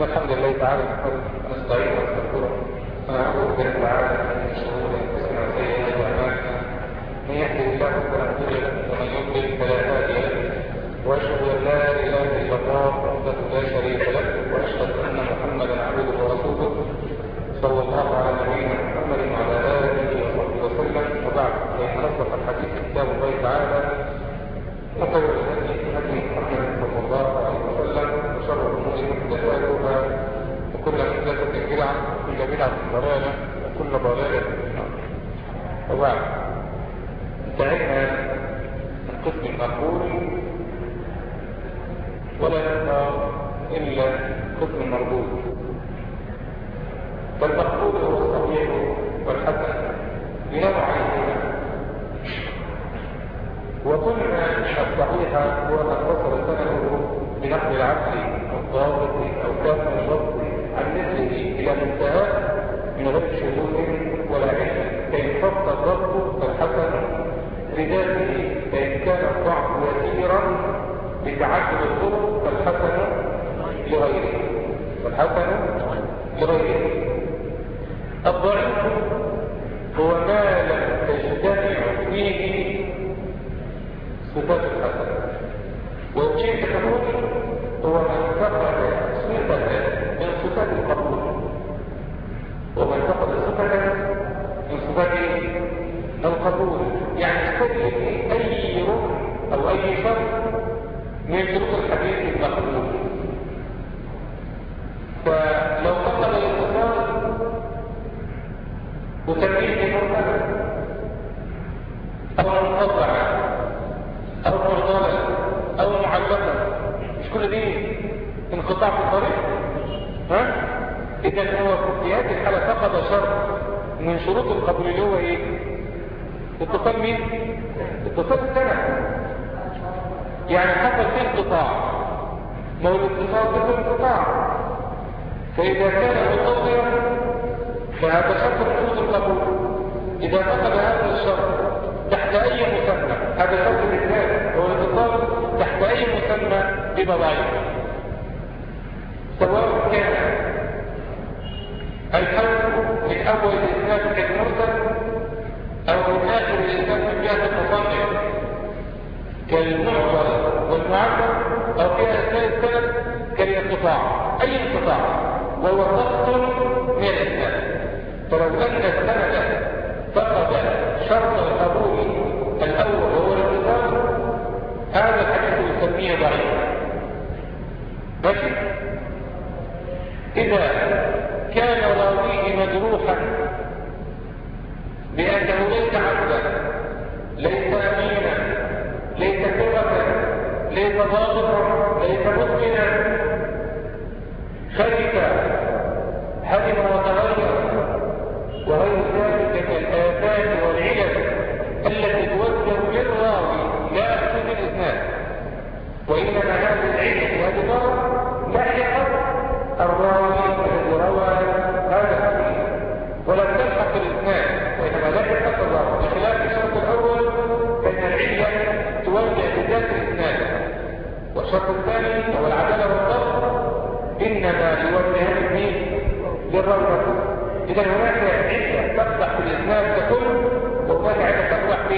الحمد لله تعالى نحمده ونستعين ونستغفره ونعوذ بالله تعالى من شرور أنفسنا وسيئات أعمالنا. من يهده الله فلا مضل له ومن يضلل فلا هادي له. وأشهد أن لا إله إلا الله وحده لا شريك له وأشهد أن محمدا عبده ورسوله. صلى الله على نبينا محمد وعلى آله وصحبه وسلم. وبعد فإن أصدق الحديث كتاب الله تعالى. وخير بدعة وكل بدعة ضلالة وكل ضلالة في انتهينا من قسم المقبول ولا يبقى إلا قسم المردود فالمقبول هو الصحيح والحسن. لنوعين وقلنا الصحيح هو ما اتصل سنده بنقل العبد الضابط من غير شذوذ ولا علم فإن فضل الضبط فالحسن. لذاته فإن كان الضعف يسيرا بتعدد الطرق فالحسن لغيره. والحسن لغيره الضعيف هو ما لم تجتمع فيه صفات الحسن والشيء تقول هو من فقد صفة من صفات القبول ومن فقد صفة من صفات القبول يعني استدل أي ركن أو أي شرط من شروط الحديث المقبول فلو فقد الاتصال وتمييز مرتبط أو منقطع أو مرضانا أو معلقا مش كل دي انقطاع في الطريق؟ ها؟ إذا هو في هذه الحاله فقد شرط من شروط القبول اللي هو إيه؟ اتصال مين؟ اتصال السنة يعني حصل فيه انقطاع. ما هو الاتصال ده انقطاع. فإذا كان متصلا فهذا شرط شروط القبول إذا فقد هذا الشرط تحت أي مسمى؟ هذا شرط الاثنان هو الاتصال تحت أي مسمى بمضايق سواء كان الحول من أول الاسناد كالمرسل من اخر الاسناد من جهه المصنف كالمعضل والمعبر في اثناء السند كالانقطاع. أي انقطاع؟ وهو سقط من الاسناد فلو أن السند فقد شرط القبول الأول وهو الاتصال هذا الحديث يسميه ضعيف ماشي؟ إذا بأنه ليس عبدا ليس أمينا ليس ثقة ليس ضابطا والشرط الثاني هو العدالة والضبط إنما يوجه لمين؟ للراوي إذا هناك علة تقدح في الإسناد ككل وهناك علة تقدح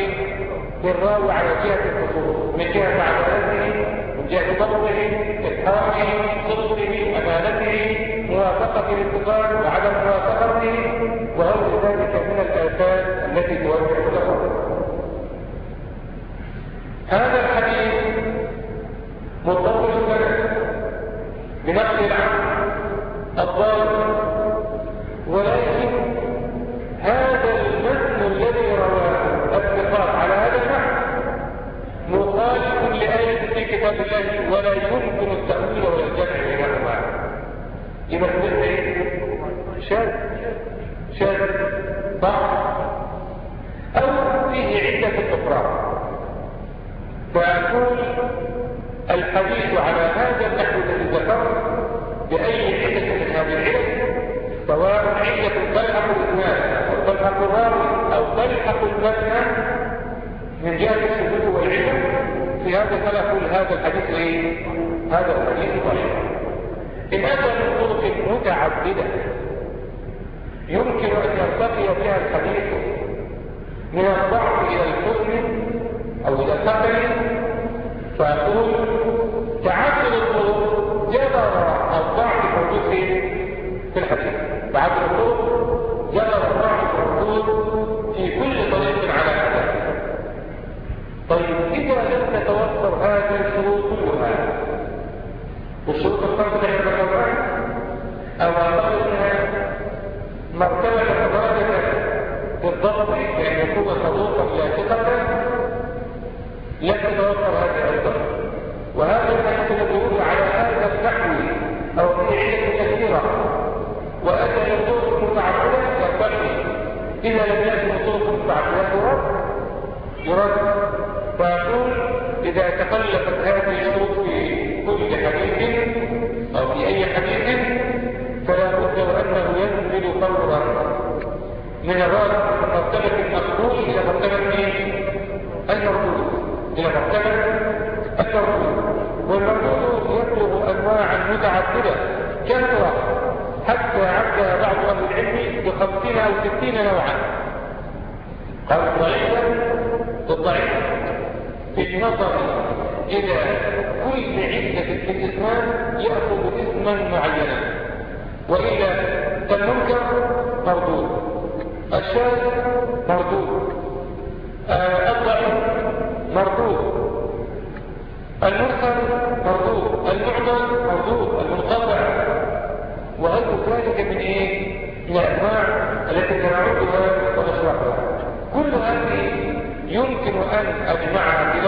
في الراوي على جهة الخصوص من جهة عدالته من جهة ضبطه إتقانه صدقه أمانته موافقة الانتقال وعدم موافقته. وغير ذلك من الآثار التي توجه له هذا الله ولا يمكن التأويل ولا الجمع بينهما يبقى تقول إيه؟ شاذ. شاذ. ضعف أو فيه عدة أخرى. فأقول الحديث على هذا النحو الذي ذكرت بأي علة من هذه العلل؟ سواء علة تلحق الإثنان أو تلحق الراوي أو تلحق المبنى من جهة الشذوذ والعلم في هذا فلا يقول هذا الحديث إيه؟ هذا الحديث ضعيف أتى من متعددة يمكن أن يرتقي بها الحديث من الضعف إلى الحزن أو إلى الثقل فأقول تعدد الطرق جبر الضعف في الحديث. تعدد الطرق لم تتوفر هذه الشروط كلها. والشروط الخمسة التي ذكرناها أو منها مرتبة درجة بالضبط بأن يكون صدوقا لا ثقة لم تتوفر هذه أيضا وهذا الذي يدل على هذا النحو أو في علم كثيرة. وأتى الطرق متعددة ينبغي إذا لم يأتي الطرق متعددة يرد يرد إذا تخلفت هذه الشروط في كل حديث أو في أي حديث فلا بد وأنه ينزل فورا من الرد من مرتبة المقبول إلى مرتبة المردود. إلى مرتبة المردود. والمردود يبلغ أنواعا متعددة. كثرة حتى عدها بعض أهل العلم بخمسين أو ستين نوعا. قال ضعيفا في النظر إلى كل عدة في الإسلام يأخذ اسما معينا. وإلى المنكر مردود. الشاذ مردود. آه الضعيف مردود. المرسل مردود. المعضل مردود. المنقطع. وغير ذلك من إيه؟ من الانواع التي سنعدها ونشرحها كل هذه يمكن أن أجمعها في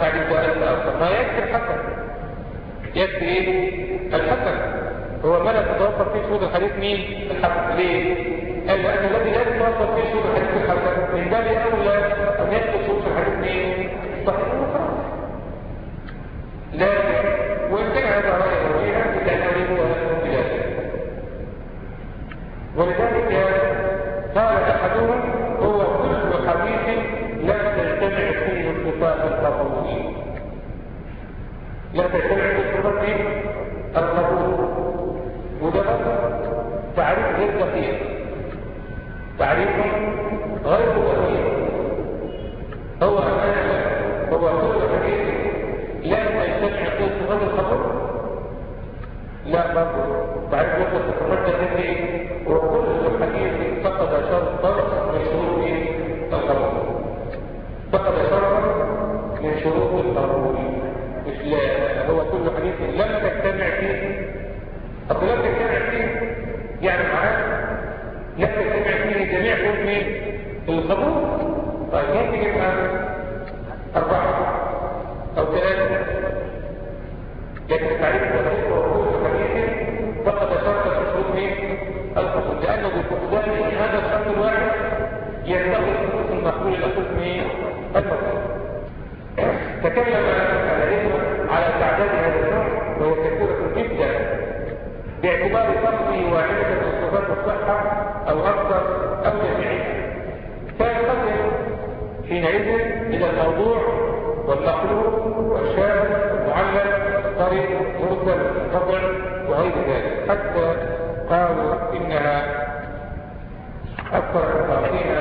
تعريف وأنت أصلا ما يكفي الحسن. يكفي الحسن. هو ما لا تتوفر فيه شروط الحديث مين؟ الحسن. ليه؟ قال لأن الذي لا تتوفر فيه شروط الحديث الحسن. من باب أولى أن يدخل شروط الحديث مين؟ تعريف غير الصفات التي وكل حديث فقد شرطا من شروط القبول فقد شرطا من شروط القبول باعتبار فرضه واحدة من صفات الصحة أو أكثر أو جميعها. فينقسم حينئذ إلى الموضوع والمخلوق والشاذ والمعلل الطريق مرسل القطع وغير ذلك. حتى قالوا إنها أكثر ثلاثين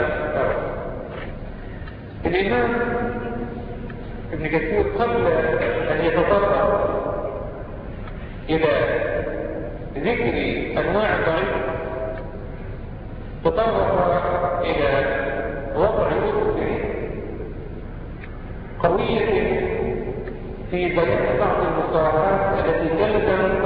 الإمام ابن كثير قبل أن يتطرق إلى ذكر أنواع ضعيف تطرق إلى وضع نصف قوية في بيان بعض المصطلحات التي تلزم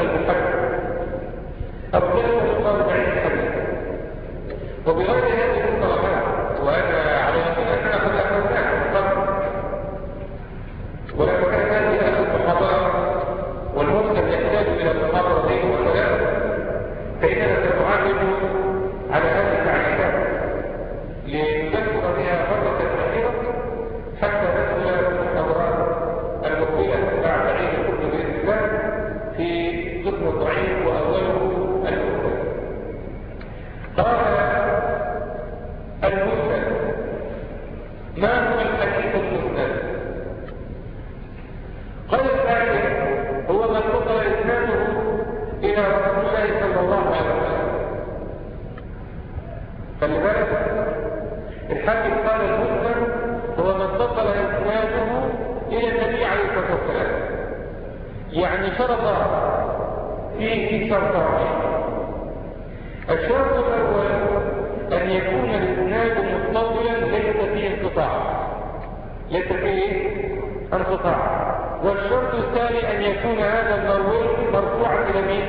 يكون هذا المروي مرفوعا إلى مين؟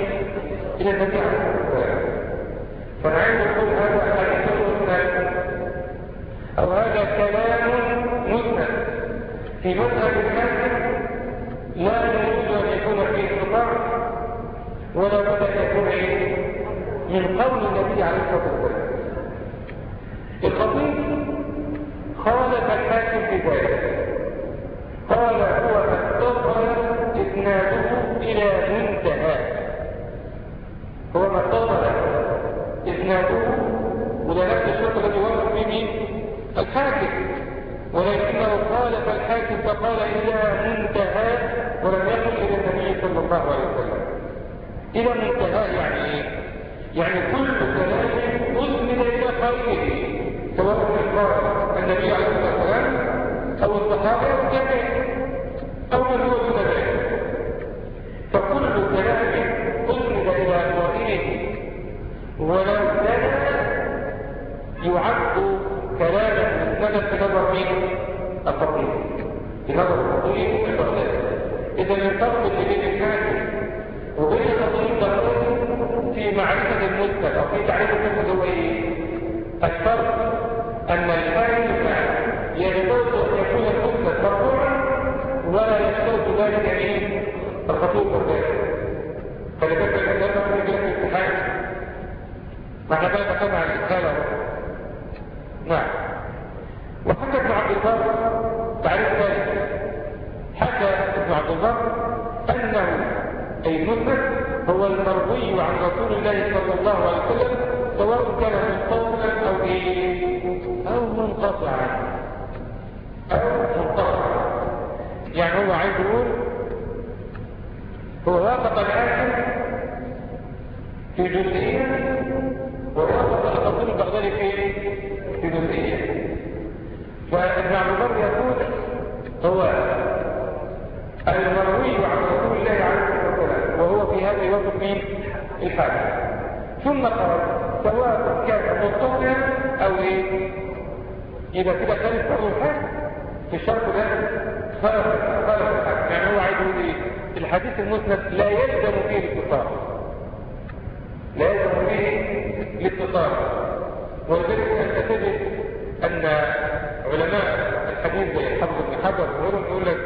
إلى النبي عليه الصلاة والسلام فأنا عايز أقول هذا حديث مسند أو هذا كلام مسند في مذهب الحاكم لا يجوز أن يكون فيه انقطاع ولا بد أن يكون؟ من قول النبي عليه الصلاة والسلام الخطيب خالف الحاكم في ذلك قال هو اتصل اسناده إلى منتهى هو ما اتصل اسناده وده نفس الشرط الذي وصف به مين الحاكم ولكنه خالف الحاكم فقال إلى منتهى ولم يقل إلى النبي صلى الله عليه وسلم إلى منتهى يعني إيه يعني كل كلام اسند إلى قائله سواء كان النبي عليه الصلاه والسلام أو الصحابة الجميع أو من هو ذلك فكل كلام أسند إلى قائله ولو كان يعد كلاما مسندا في نظر مين؟ الفقيه في نظر الفقيه والبغداد إذا الفرق اللي بين الحاكم وبين البغدادي في معرفة المسند أو في تعريف المسند هو فلذلك يجب الامتحان ما إحنا بقى دخلنا على الإسهالة نعم وحكى ابن عبد البر تعريف ثالث حكى ابن عبد البر أنه أي المسند هو المروي عن رسول الله صلى الله عليه وسلم سواء كان منقطعا أو إيه أو منقطعا أو منقطعا يعني هو عايز يقول هو وافق الحاكم في جزئية ووافق الخطيب البغدادي في في جزئية فابن عبد البر يقول هو المروي عن رسول الله عليه الصلاة والسلام وهو في هذا يوافق مين؟ الحاكم ثم قال سواء كان متصلا أو إيه؟ يبقى كده خالف برضه الحاكم في الشرط ده خالف خالف الحاكم يعني هو عايز إيه؟ الحديث المسند لا يلزم فيه الاتصال. لا يلزم فيه الاتصال. ولذلك انت تجد أن علماء الحديث زي الحافظ بن حجر وغيرهم يقول لك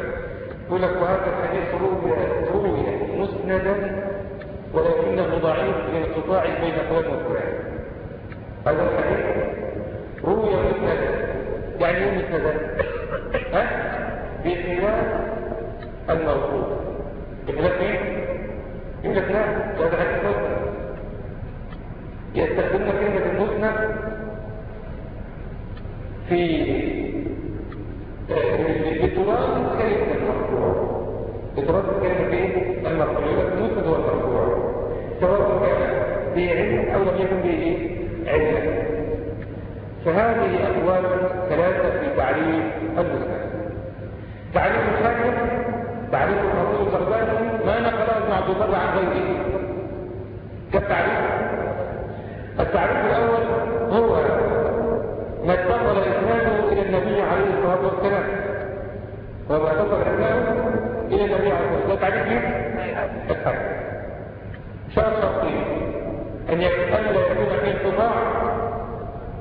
يقول لك وهذا الحديث روي مسندا ولكنه ضعيف لانقطاع بين فلان وفلان هذا الحديث روي مسندا. يعني إيه مسندا؟ ها؟ بخلاف الموقوف بخلاف مين؟ يقول لك لا حديث مسند يستخدمنا كلمة المسند في بتراث كلمة المرفوع. بتراث كلمة إيه؟ المرفوع. لك المسند هو المرفوع. سواء كان بعلم أو لم يكن به علم. فهذه أقوال ثلاثة في تعريف المسند تعريف الحاكم تعريف الرسول الزرباني ما نقله ابن عبد البر عن غيره كالتعريف. التعريف الأول هو ما اتصل إسناده إلى النبي عليه الصلاة والسلام. وما اتصل إسناده إلى النبي عليه الصلاة والسلام. تعريف؟ الحاكم شرط شرطين أن يكون فيه انقطاع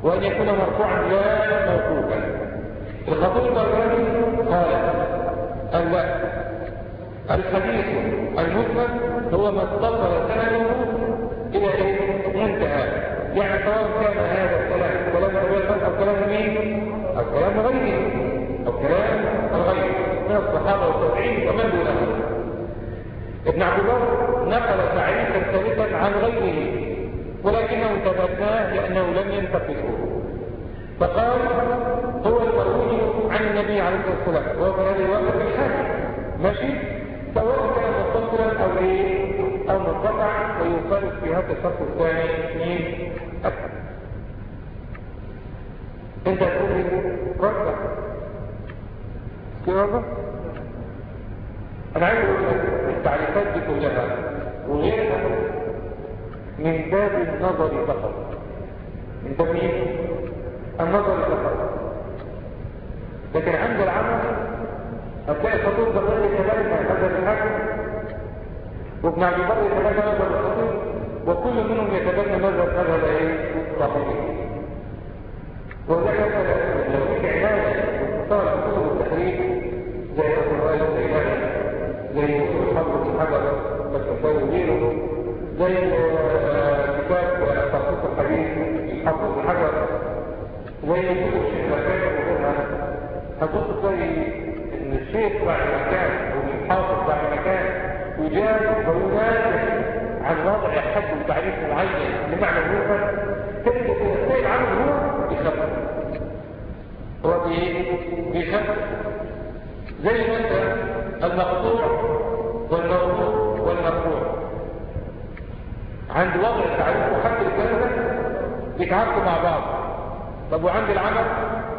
وأن يكون مرفوعا لا موقوفا. الخطيب البركاني قال أن الحديث المسند هو ما اتصل سنده إلى؟ منتهى يعني سواء كان هذا الكلام كلام الرجال أو كلام مين أو كلام غيره أو كلام الغير من الصحابة والتابعين ومن دونهم. ابن عبد الله نقل تعريفا ثالثا عن غيره ولكنه تبناه لأنه لم ينتقصه فقال هو المروي عن النبي عليه الصلاة والسلام وهو هذه الوقت الحاكم. ماشي؟ سواء كان متصلا أو إيه أو منقطع ويقال في هذا الشرط الثاني مين أكثر انت تقول ربع كده أنا عايز أقول التعريفات دي كلها وغيرها من باب النظر فقط. من باب مين؟ النظر فقط. لكن عند العمل هتلاقي خطوط بغير يتبنى هذا الحاكم وابن يتبنى هذا الخطوط وكل منهم يتبنى ماذا ماذا إيه صاحبه وذلك لو في عناية واتصال كتب التحريك زي القرآن الإيماني زي كتب حفظ الحجر والتفاوي وغيره زي كتاب تخصيص الحديث حفظ الحجر زي كتب الشيخ مكان وغيرها هتبص تلاقي ان الشيخ بعد مكان والحافظ بعد مكان يجاب وينادي عن وضع حد وتعريف معين لمعنى المنكر تجد ان السيد العمل هو بيخبر هو بيخبر زي مثلا المقطوع والموضوع والمرفوع عند وضع التعريف وحد الكلام ده بيتعاركوا مع بعض. طب وعند العمل؟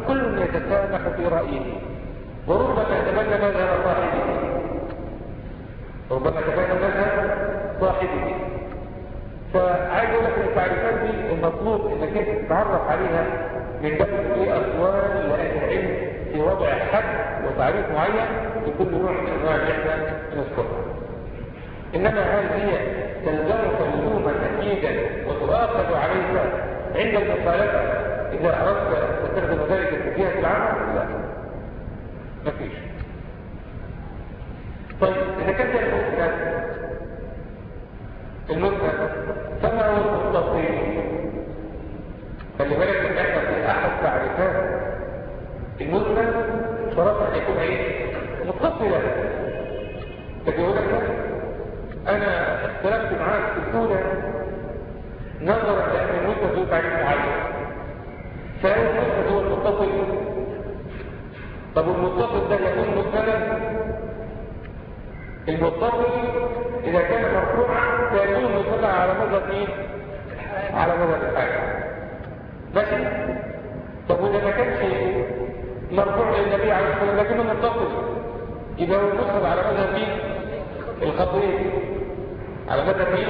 كل يتسامح في رأيه. وربما يتبنى مذهب صاحبه ربما يتبنى مذهب صاحبه. فعايز أقول لك التعريفات دي المطلوب انك انت تتعرف عليها من باب إيه اقوال لاهل العلم في وضع حد وتعريف معين لكل نوع من أنواع اللي إحنا نذكرها إنما هل هي تلزمك لزوما اكيدا وتؤاخذ عليك عند المخالفه إذا أردت تستخدم ذلك في جهة العمل. لا. مفيش طيب اذا كان المسند المسند فما هو المتصل خلي بالك ان إحنا في احد تعريفات المسند شرط ان يكون إيه متصلا تقول لك أنا اختلفت معاك في الاولى نظرا لأن المسند له تعريف معين. المسند هو المتصل طب المتصل ده يكون مسندا المتصل إذا كان مرفوعا فيكون مسندا على مذهب مين على مذهب الحاكم ماشي؟ طب وإذا ما كانش مرفوع للنبي عليه الصلاة والسلام لكنه متصل يبقى هو مسند على مذهب مين الخطيب. على مذهب مين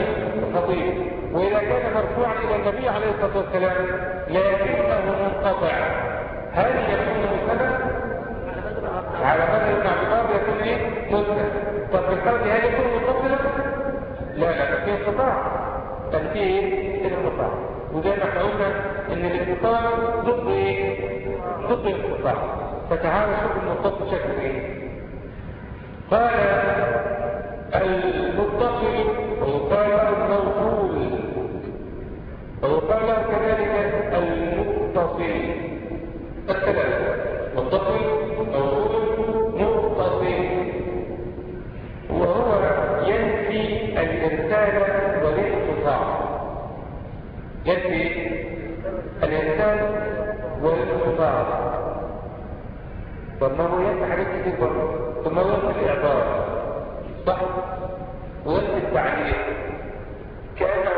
الخطيب. واذا كان مرفوعا إلى النبي عليه الصلاة والسلام لكنه منقطع. هل يكون مسندا على مدى البر يكون إيه؟ مسند طب دي هل يكون متصلا لا لا في انقطاع. بل في إيه؟ انقطاع. وزي ما إحنا قلنا إن الانقطاع ضد إيه؟ ضد الانقطاع. فتعالى شوف المتصل شكله إيه؟ قال المتصل وقال الموصول وقال كذلك المتصل. الثلاثة متصل موصول متصل. وهو ينفي الإرسال والانقطاع. ينفي الإرسال والانقطاع. ما هو ينفي حاجات كتير ثم هو ينفي الإعبار. صح؟ وينفي التعليق. كأن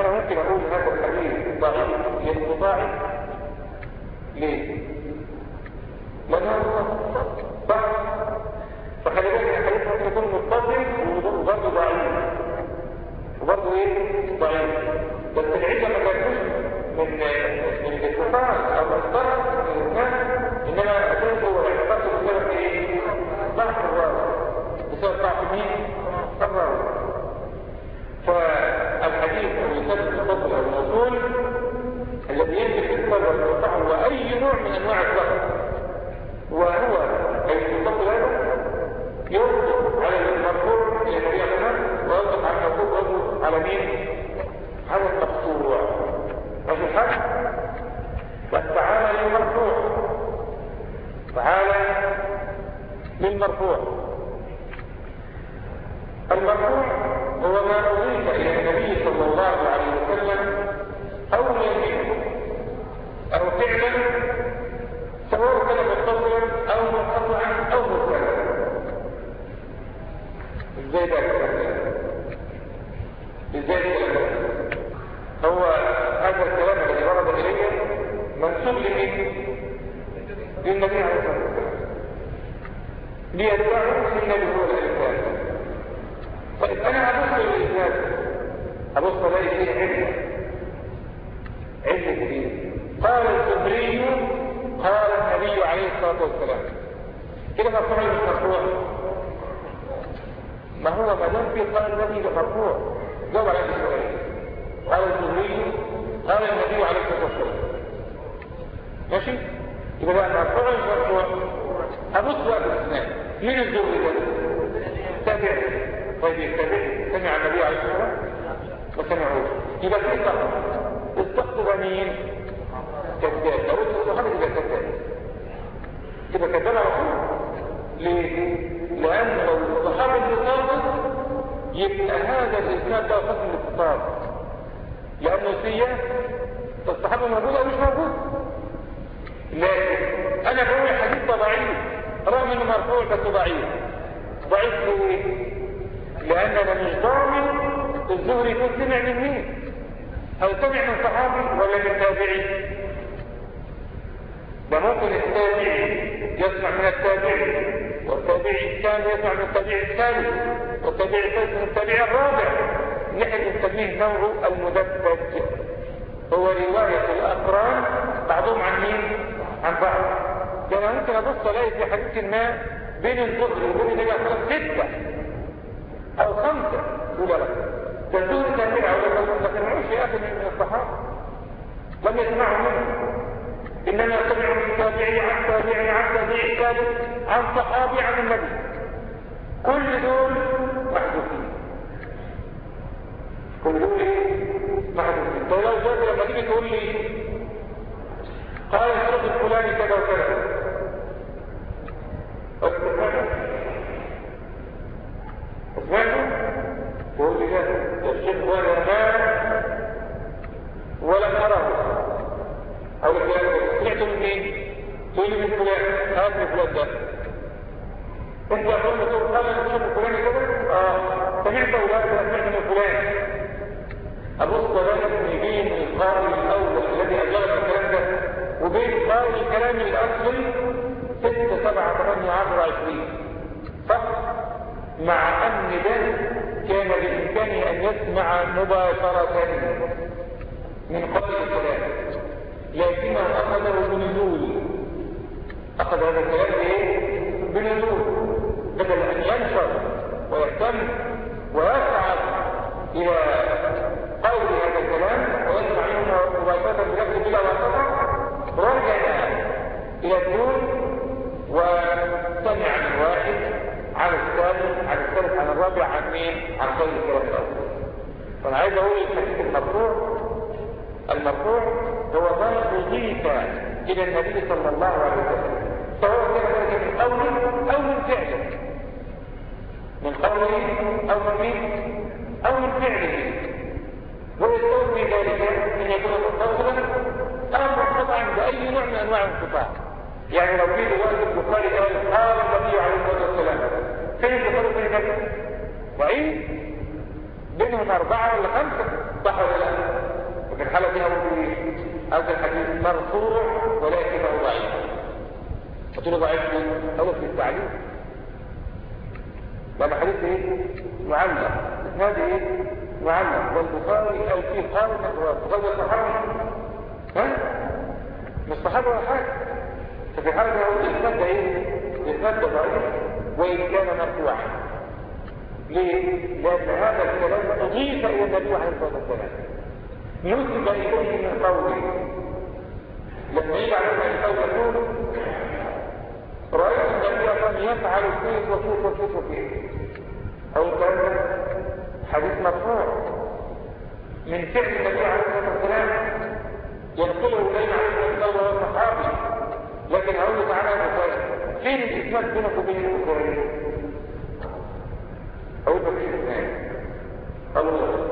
أنا ممكن أقول هذا تمييز ضعيف للطباعي ليه؟ لأنه طيب، وليتبعه سمع النبي عليه الصلاة والسلام. وسمعوه يبقى في سقط السقط مين؟ كذاب. لو انت محمد يبقى كذاب. يبقى كذاب على طول ليه؟ لأن لو الصحابة صادق يبقى هذا الإسناد ده قسم الاتصال لأنه سيئة فالصحابة موجود أو مش موجود لكن أنا بقول حديث ضعيف رغم إنه مرفوع بس ضعيف. ضعيف ليه؟ لأننا مش ضامن الظهر يكون سمع من مين؟ أو سمع من صحابي ولا من تابعي؟ ده التابعي يسمع من التابعي والتابعي الثاني يسمع من التابعي الثالث والتابعي الثالث من التابعي الرابع. نحن نسميه نوع المدبج هو رواية الأقران بعضهم عن مين؟ عن بعض. كما ممكن ابص الاقي في حديث ما بين الظهر وبين النبي صلى الله عليه وسلم ستة. أو خمسة وبلغ تزدون كثيرا ما سمعوش يأخذ من الصحابة لم يسمعوا منه. إنما سمعوا من تابعي عن تابعي عن تابعي تابع عن صحابي عن النبي. كل دول محدودين. كل دول محدودين. طيب لو جاءت لما تيجي تقول لي. قال الشيخ الفلاني كذا وكذا. اسمعتوا تقول لي الشيخ ولا ما ولم أراه. أو سمعتوا من مين تقول لي من فلان هات من فلان ده. إنت أقول له تقول قال الشيخ الفلاني كده؟ آه سمعت أولاد سمعت من فلان. أبص لازم بين القارئ الأول الذي أجاب الكلام ده وبين قارئ الكلام الاصلي ستة سبعة ثمانية عشر عشرين. صح؟ مع ان ده كان بإمكانه أن يسمع مباشرة من قبل الكلام. لكنه أخذه بنزول. أخذ هذا الكلام إيه؟ بنزول. بدل أن ينشر ويهتم ويسعد إلى قول هذا الكلام ويسمع منه مباشرة بنفسه بلا واسطة رجع إلى الدون وسمع من واحد عن الثالث عن الثالث عن الرابع عن مين؟ عن قول الأول. فانا عايز أقول الحديث المرفوع. المرفوع هو ما أضيف إلى النبي صلى الله عليه وسلم. سواء كان من قوله أو من فعله من قوله أو من مين أو من فعله ويستوي في ذلك أن يكون متصلا أو منقطعا بأي نوع من أنواع الانقطاع يعني لو في رواية البخاري قال قال النبي عليه الصلاة والسلام فين البخاري فين النبي؟ وعين بينهم أربعة ولا خمسة صح ولا لا؟ وفي الحاله دي أقول إيه؟ هذا الحديث مرفوع ولكنه ضعيف له ضعيف ليه؟ هو في التعليم لما حديث إيه؟ معلق اسناد إيه؟ معلق والبخاري قال فيه قال البخاري الصحابي ها؟ مش ولا حاجة ففي حالة هو الإسناد ده؟ الإسناد ده ضعيف وإن كان مرفوعا. ليه؟ لأن هذا الكلام أضيف إلى النبي عليه الصلاة والسلام. نسب إليه من قوله. لما يجي على القول يقول رأيت النبي صلى يفعل فيه وفيه وفيه وفيه. أو كان حديث مرفوع من فعل النبي عليه الصلاة والسلام ينقله إلينا عليه الصلاة والسلام لكن له تعالى يا بخاري فين الاسناد بينك وبين البخاري أقول له فين الاسناد الله.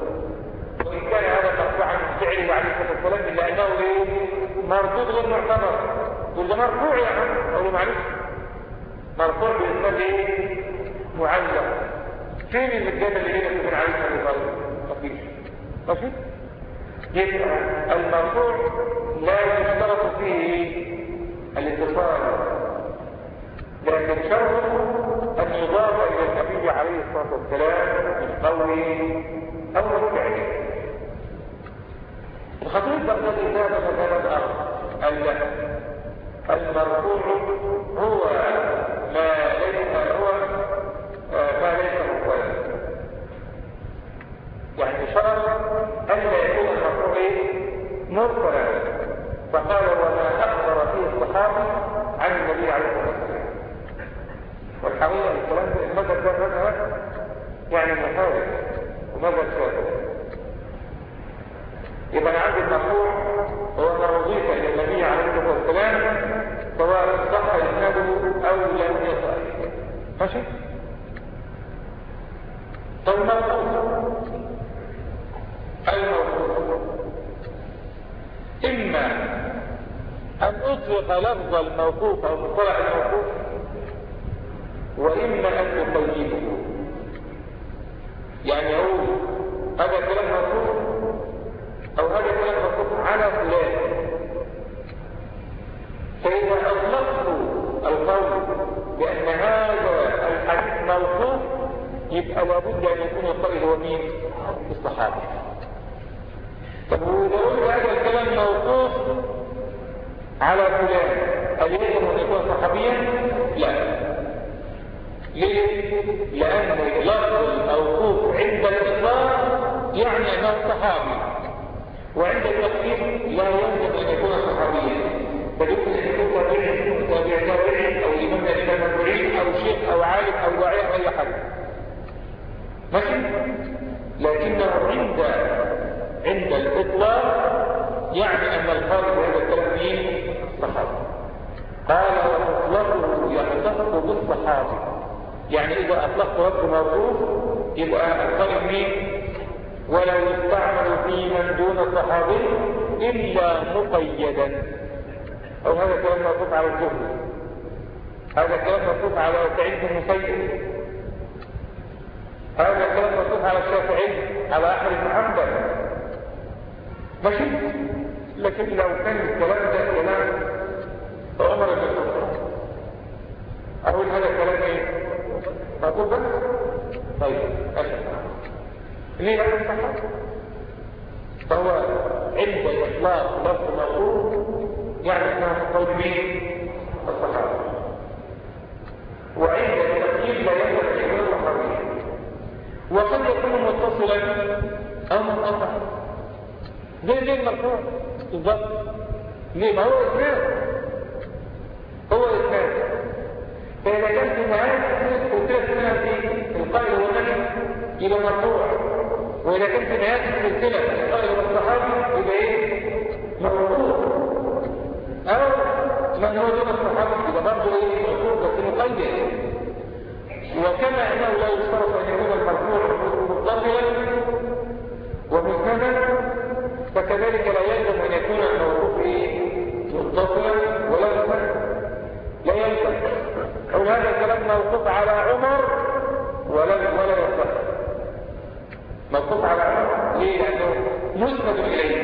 وإن كان هذا مرفوعا من فعله عليه الصلاة والسلام إلا أنه إيه مردود غير معتبر تقول ده مرفوع يا عم أقول له معلش مرفوع بإسناد إيه معلق. فين الرجاله اللي بينك وبين علي بن ابي طالب مفيش ماشي؟ يبقى المرفوع لا يشترط فيه الاتصال. لكن أن يضاف إلى النبي عليه الصلاة والسلام من قوله أو من فعله الخطيب بغداد اجابه مثلا لا. المرفوع هو ما ليس هو ما ليس مقولا يعني شرط أن لا يكون المرفوع مرسلا فقال وما أخبر فيه الصحابي عن النبي عليه الصلاة والسلام. والحقيقة الكلام ده ده مذهب يعني محاول ومذهب شافعي يبقى أنا عندي المرفوع هو ما اضيف إلى النبي عليه الصلاة والسلام سواء صح اسناده أو لم يصح. ماشي؟ طب الموقوف الموقوف إما أن أطلق لفظ الموقوف أو مصطلح الموقوف وإما أن تقيده يعني أقول هذا كلام موقوف أو هذا كلام موقوف على فلان فإذا أطلقت القول بأن هذا الحديث موقوف يبقى لابد أن يكون القائل هو مين؟ الصحابه طب قلت هذا الكلام موقوف على فلان هل يجب ان يكون صحابيا؟ لا ليه؟ لأن لفظ الموقوف عند الاطلاق يعني انه صحابي وعند التقليد لا يجب أن يكون صحابيا بل يمكن أن يكون تابعي تابع تابعي أو إمام الإمام المريد أو شيخ أو عالم أو داعية أو أي حاجة ماشي عند الإطلاق يعني أن الخارج الكلام مين؟ صحابي قال ومطلقه يختص بالصحابي يعني إذا أطلقت رب موقوف يبقى الخارج مين؟ ولا يستعمل في من دون الصحابي إلا مقيدا. أو هذا كلام موقوف على الزهد هذا كلام موقوف على سعيد بن مسيب. هذا كلام موقوف على الشافعي على أحمد بن حنبل. ماشي لكن لو كان الكلام ده كلام عمر بن الخطاب أقول هذا كلام إيه؟ أقول بس. طيب أشهد. ليه هذا الصحابة فهو عند الإطلاق لفظ مقول يعني اسمها قول مين الصحابة. وعند التقييد لا يكون صحابيا وقد يكون متصلا أو منقطع ليه ليه المرفوع بالضبط ليه ما هو إسناد هو إسناد فإذا كان في نهاية قلت لك في القائل والنبي يبقى مرفوع وإذا كنت في نهاية السلسلة القائل والصحابي يبقى إيه؟ مرفوض أو من هو دون الصحابي يبقى برضه إيه؟ مرفوض بس مقيد وكما أنه لا يشترط أن يكون المرفوع متصلا ومسندا فكذلك لا يلزم أن يكون الموقوف إيه؟ متصلا ولا مسندا لا يلزم أو هذا الكلام موقوف على عمر ولا ولا يصح موقوف على عمر. ليه؟ لأنه مسند إليه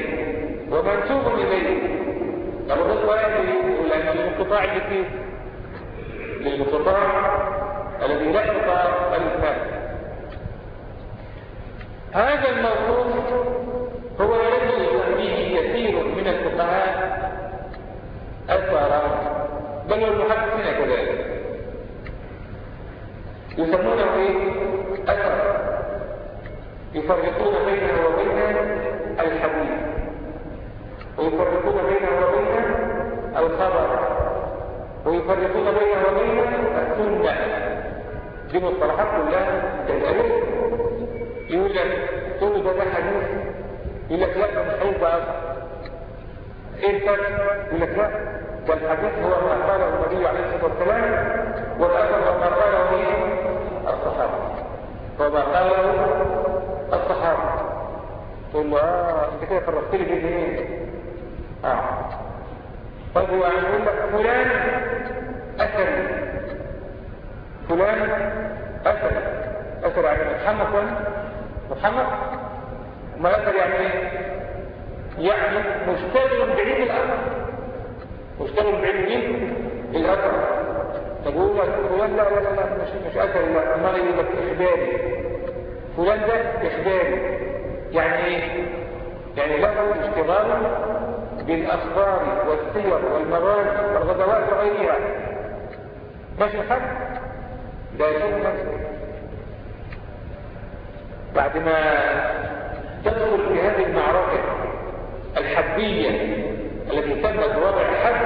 ومنسوب إليه. طب ده سؤال لأن الانقطاع اللي فيه للانقطاع الذي لا يقطع الاسناد هذا الموقوف هو الذي كثير من الفقهاء اثرا بل والمحدثين كذلك. يسمونه إيه؟ اثر يفرقون بينه وبين الحديث. ويفرقون بينه وبين الخبر. ويفرقون بينه وبين السنة. دي مصطلحات كلها تتقابل يقول لك تقول ده حديث. يقول لك لا مش إيه الفرق؟ يقول لك لا. ده الحديث هو ما قاله النبي عليه الصلاة والسلام والاثر هو ما قاله الصحابة. وما قاله تقول له آه انت كده فرقت لي بين إيه آه. طيب هو يقول لك فلان أثر. فلان أثر. أثر يعني محمد. فلان محمد؟ ما أثر يعني إيه؟ يعني مشتغل بعيد الاثر مشتغل بعيد مين؟ الاثر تقول لك فلان لا لا لا مش مش لا أمال يقول لك إخباري. فلان ده إخباري. يعني إيه؟ يعني له اشتغال بالأخبار والسير والمغازي والغزوات وغيرها. ماشي الحق ده يكون بعد ما تدخل في هذه المعركة الحبية التي تمت بوضع الحد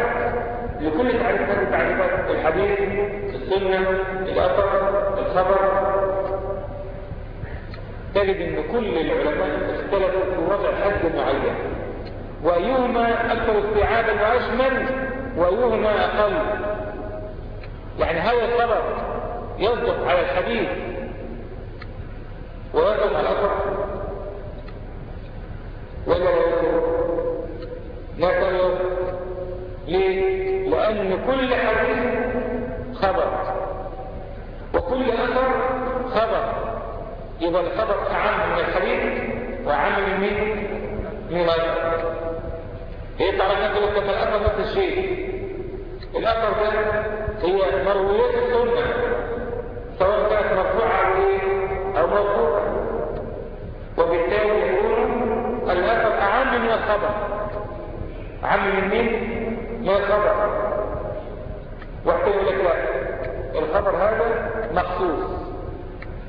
لكل تعريفات التعريفات الحديث السنة الأثر الخبر. تجد إن كل العلماء اختلفوا في وضع حد معين وأيهما أكثر استيعابا وأشمل وأيهما أقل. يعني هذا الخبر يصدق على الحديث ويصدق على الأثر. ولا لا يصدق يصدق ليه لأن كل حديث خبر وكل أثر خبر. يبقى الخبر أعم من الحديث وأعم من؟ من غيره. هي تعرف انت لو كان الأثر نفس الشيء. الأثر ده هي مرويات السنة. سواء كانت مرفوعة أو إيه؟ أو موقوفة وبالتالي يكون الأثر أعم من الخبر. أعم من مين؟ من الخبر واحد يقول لك لا الخبر هذا مخصوص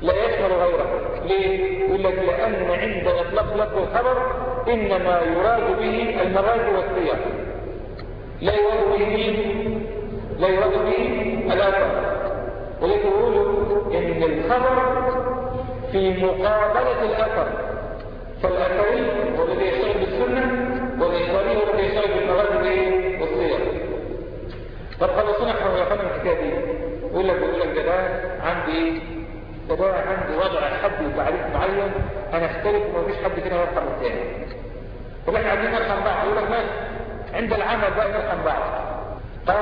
لا يشمل غيره ليه؟ يقول لك لأن عند إطلاق لفظ الخبر إنما يراد به المغازي والسياق لا يراد به مين؟ لا يراد به الأثر ولكن يقولوا إن الخبر في مقابلة الأثر فالأثري هو الذي يشتغل بالسنة والإخباري هو الذي يشتغل بالمغازي والسياق طب خلصونا إحنا ويقنا الحكاية دي يقول لك يقول لك ده عندي ده عندي وضع حد وتعريف معين أنا اختلف ومفيش حد كده يرحم الثاني طب إحنا عايزين نرحم بعض يقول لك ماشي عند العمل بقى نرحم بعض قال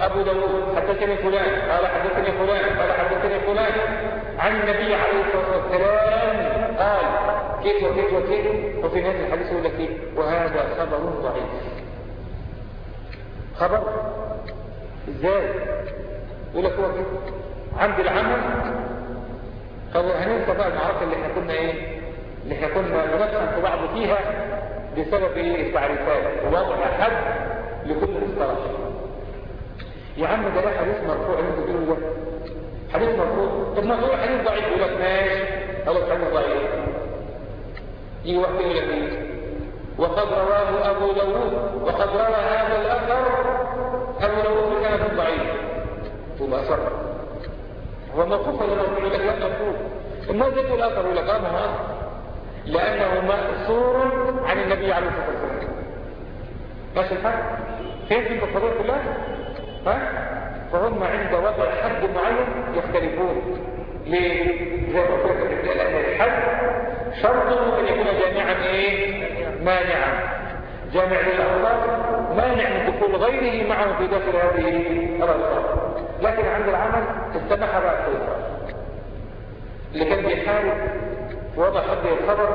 أبو داود حدثني فلان قال حدثني فلان قال حدثني فلان عن النبي عليه الصلاة والسلام قال كيف وكيف وكيف؟ وفي نهاية الحديث يقول لك إيه؟ وهذا خبر ضعيف. خبر؟ إزاي؟ يقول لك هو كده عند العمل. طب هننسى بقى المعركة اللي إحنا كنا إيه؟ اللي إحنا كنا بنفهم في بعض فيها بسبب إيه؟ التعريفات. ووضع حد لكل مصطلح يا عم ده حديث مرفوع اللي انت بتقوله حديث مرفوع. طب ما هو حديث ضعيف. يقول لك ماشي. خلاص حديث ضعيف لك إيه وقد رواه ابو داود وقد روى هذا الاثر ابو داود كان ضعيف ثم موقوف ولا موقوف يقول لك لا موقوف الناس يقول الاثر يقول لك آه ما هو لأنه ماثور عن النبي عليه الصلاه والسلام ماشي الحال فهمت انت القضية كلها ها فهم عند وضع حد معين يختلفون ليه لأن الحد شرطه أن يكون جامعا إيه؟ مانعا. جامع للألفاظ مانع من دخول غيره معه في داخل هذه الألفاظ لكن عند العمل بعد الألفاظ اللي كان بيحاول وضع حد الخبر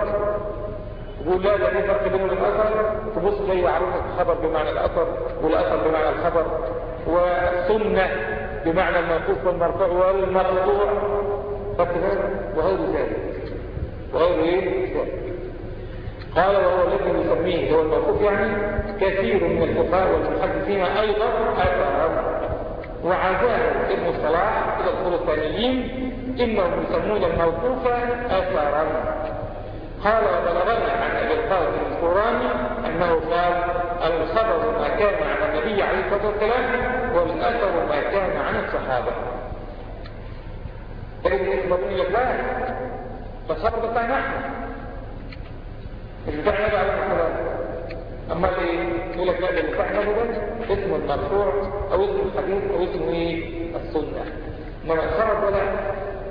يقول لا ده في فرق وبين الأثر. تبص زي عروض الخبر بمعنى الأثر والأثر بمعنى الخبر. والسنة بمعنى الموقوف والمرفوع. والمقطوع وغير ذلك وغير إيه؟ ذلك قال وهو الذي يسميه هو الموقوف يعني كثير من الفقهاء والمحدثين أيضا اثرا وعزاه ابن الصلاح إلى الخلطانيين إنهم يسمون الموقوف اثرا قال وبلغنا عن أبي القاسم القراني أنه قال الخبر ما كان عن النبي عليه الصلاة والسلام والاثر ما كان عن الصحابة. فإذا يخبرون لك لا فالخبر بتاعنا إحنا مش بتاعنا بقى الكلام أما اللي يقول لك لا ده بتاعنا ده اسمه المرفوع أو اسمه الحديث أو اسمه إيه السنة. انما الخبر ده لا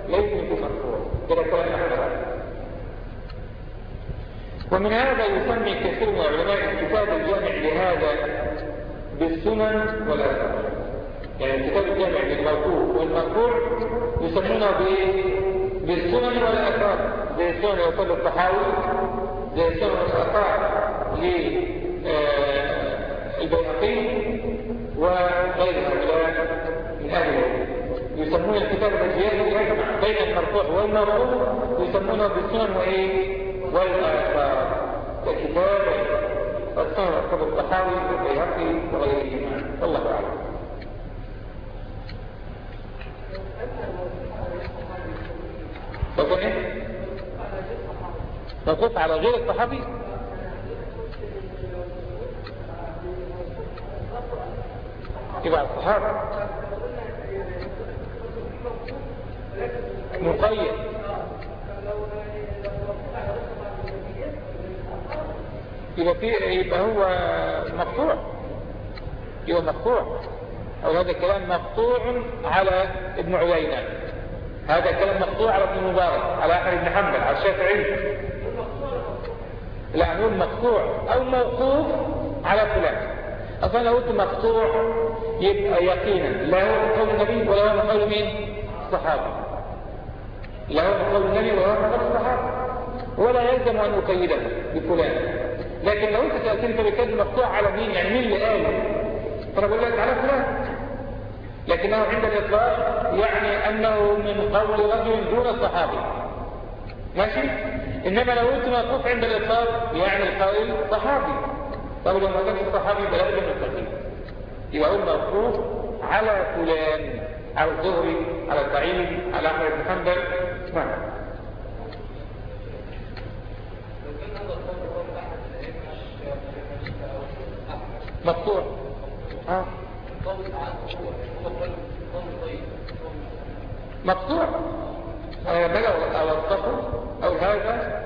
ليس يكون مرفوع. كده كلام إحنا ومن هذا يسمي كثير من علماء الكتاب الجامع لهذا بالسنن والآثار يعني الكتاب الجامع للموقوف والمرفوع يسمونه؟ بالسنن والآثار زي سنن وصل الطحاوي زي سنن والآثار للبيهقي وغير هؤلاء من أهل يسمون الكتاب الذي يجمع بين المرفوع والمرفوع يسمونه بالسنن وإيه؟ والآثار ككتاب السنة كتاب الطحاوي والبيهقي وغيرهما والله أعلم فقل إيه؟ موقوف على غير الصحابي يبقى الصحابة مقيد يبقى في يبقى هو مقطوع. يبقى مقطوع. أو هذا الكلام مقطوع على ابن عيينة. هذا الكلام مقطوع على ابن مبارك على أحمد بن حنبل على الشافعي لا نقول مقطوع. أو موقوف على فلان. أصلا لو قلت مقطوع يبقى يقينا. لا هو قول النبي ولا هو قول مين؟ الصحابة. لا هو قول النبي ولا هو قول الصحابة. ولا يلزم أن أقيده بفلان. لكن لو انت سألتني فبالكلمة مقطوع على مين يعني مين اللي قال فأنا بقول لك على فلان لكنه عند الإطلاق يعني أنه من قول رجل دون الصحابي ماشي؟ إنما لو قلت موقوف عند الإطلاق يعني القائل صحابي. طب لو ما كانش الصحابي يبقى لازم التقييد يبقى هو موقوف على فلان على الزهري على سعيد على أحمد بن حنبل. نعم مقطوع. آه مقطوع. آه بلغ أو الصفر أو هذا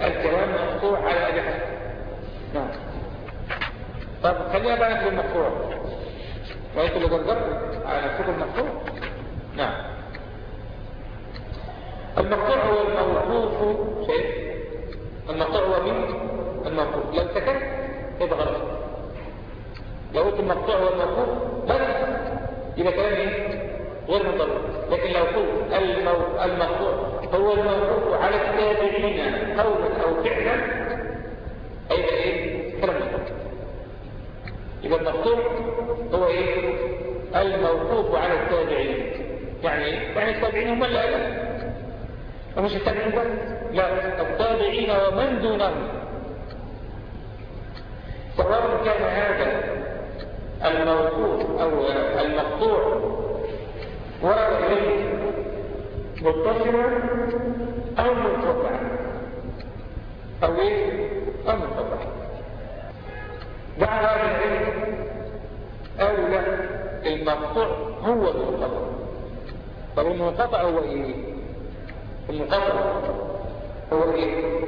الكلام مقطوع على ابي حسن نعم. طب خلينا بقى نقول وانتوا اللي جربتوا على نفسكم المقطوع نعم. المقطوع هو الموقوف. شيء. المقطوع هو مين الموقوف. لو سكت يبقى غلط. لو قلت المقطوع هو الموقوف بس يبقى كلام إيه؟ غير مضبوط. لكن لو قلت المقطوع هو الموقوف على التابعين قولا أو فعلا هيبقى إيه؟ كلام مضبوط. يبقى المقطوع هو إيه؟ الموقوف على التابعين. يعني إيه؟ يعني التابعين هم اللي قالوا. ومش التابعين بس لا التابعين ومن دونهم. سواء كان هذا. الموقوف أو المقطوع. ورد إليه متصلا أو منقطعا أو إيه؟ أو منقطعا دعا هذا العلم أو لا المقطوع هو المنقطع. طب المنقطع هو إيه؟ المنقطع هو إيه؟